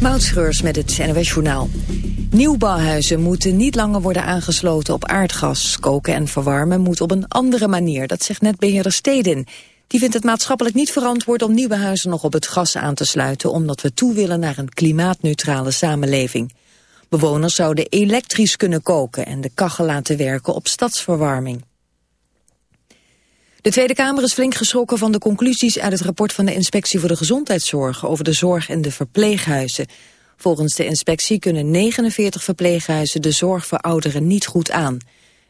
Moutschreurs met het NOS Journaal. Nieuwbouwhuizen moeten niet langer worden aangesloten op aardgas. Koken en verwarmen moet op een andere manier, dat zegt netbeheerder Stedin. Die vindt het maatschappelijk niet verantwoord om nieuwe huizen nog op het gas aan te sluiten... omdat we toe willen naar een klimaatneutrale samenleving. Bewoners zouden elektrisch kunnen koken en de kachel laten werken op stadsverwarming. De Tweede Kamer is flink geschrokken van de conclusies uit het rapport van de Inspectie voor de Gezondheidszorg over de zorg in de verpleeghuizen. Volgens de inspectie kunnen 49 verpleeghuizen de zorg voor ouderen niet goed aan.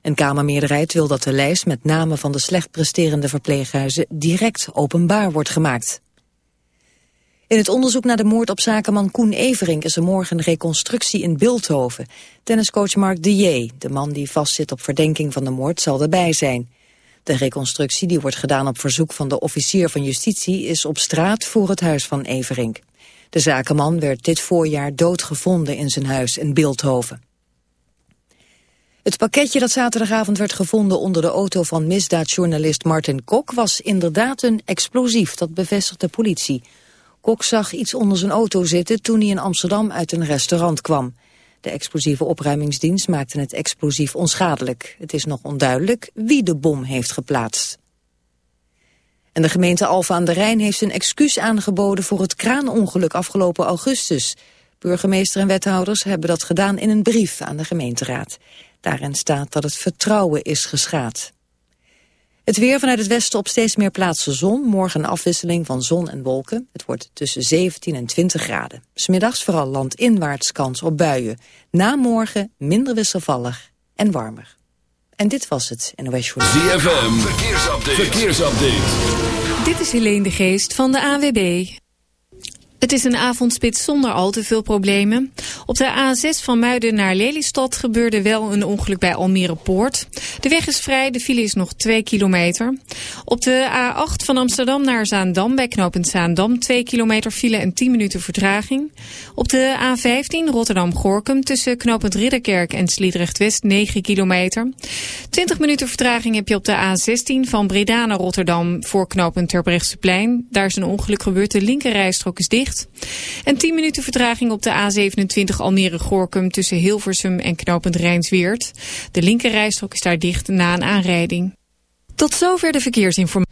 Een Kamermeerderheid wil dat de lijst met namen van de slecht presterende verpleeghuizen direct openbaar wordt gemaakt. In het onderzoek naar de moord op zakenman Koen Everink is er morgen een reconstructie in Bilthoven. Tenniscoach Mark de de man die vastzit op verdenking van de moord, zal erbij zijn. De reconstructie, die wordt gedaan op verzoek van de officier van justitie, is op straat voor het huis van Everink. De zakenman werd dit voorjaar doodgevonden in zijn huis in Beeldhoven. Het pakketje dat zaterdagavond werd gevonden onder de auto van misdaadjournalist Martin Kok was inderdaad een explosief, dat bevestigt de politie. Kok zag iets onder zijn auto zitten toen hij in Amsterdam uit een restaurant kwam. De explosieve opruimingsdienst maakte het explosief onschadelijk. Het is nog onduidelijk wie de bom heeft geplaatst. En de gemeente Alfa aan de Rijn heeft een excuus aangeboden voor het kraanongeluk afgelopen augustus. Burgemeester en wethouders hebben dat gedaan in een brief aan de gemeenteraad. Daarin staat dat het vertrouwen is geschaad. Het weer vanuit het westen op steeds meer plaatsen zon. Morgen een afwisseling van zon en wolken. Het wordt tussen 17 en 20 graden. Smiddags vooral landinwaarts kans op buien. Na morgen minder wisselvallig en warmer. En dit was het NOS Journal. ZFM, verkeersupdate. verkeersupdate. Dit is Helene de Geest van de AWB. Het is een avondspits zonder al te veel problemen. Op de A6 van Muiden naar Lelystad gebeurde wel een ongeluk bij Almere Poort. De weg is vrij, de file is nog 2 kilometer. Op de A8 van Amsterdam naar Zaandam bij knooppunt Zaandam 2 kilometer file en 10 minuten vertraging. Op de A15 Rotterdam-Gorkum tussen knooppunt Ridderkerk en Sliedrecht-West 9 kilometer. 20 minuten vertraging heb je op de A16 van Breda naar Rotterdam voor knooppunt Terbrechtseplein. Daar is een ongeluk gebeurd, de linkerrijstrook is dicht. En 10 minuten vertraging op de A27 Almere-Gorkum tussen Hilversum en knooppunt Rijnsweert. De linkerrijstrook is daar dicht na een aanrijding. Tot zover de verkeersinformatie.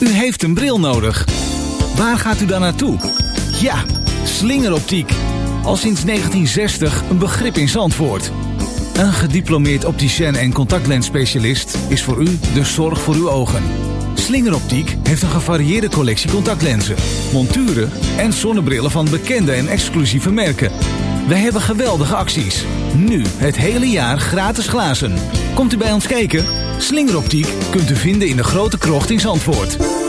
U heeft een bril nodig. Waar gaat u dan naartoe? Ja, slingeroptiek. Al sinds 1960 een begrip in Zandvoort. Een gediplomeerd opticien en contactlensspecialist is voor u de zorg voor uw ogen. Slingeroptiek heeft een gevarieerde collectie contactlenzen, monturen en zonnebrillen van bekende en exclusieve merken. Wij hebben geweldige acties. Nu het hele jaar gratis glazen. Komt u bij ons kijken? Slingeroptiek kunt u vinden in de grote krocht in Zandvoort.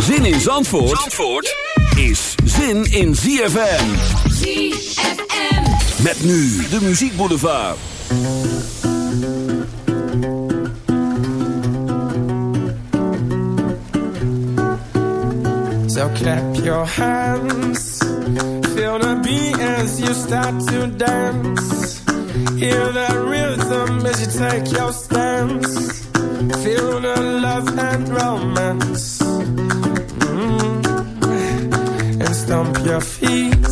Zin in Zandvoort, Zandvoort is zin in ZFM. ZFM. Met nu de muziekboulevard. So clap your hands, feel the beat as you start to dance. Hear the rhythm as you take your stance. Feel the love and romance. Stomp your feet.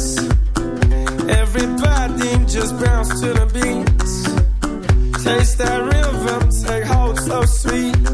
Everybody just bounce to the beat. Taste that rhythm, take hold so sweet.